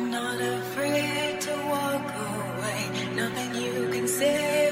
I'm not afraid to walk away. Nothing you can say.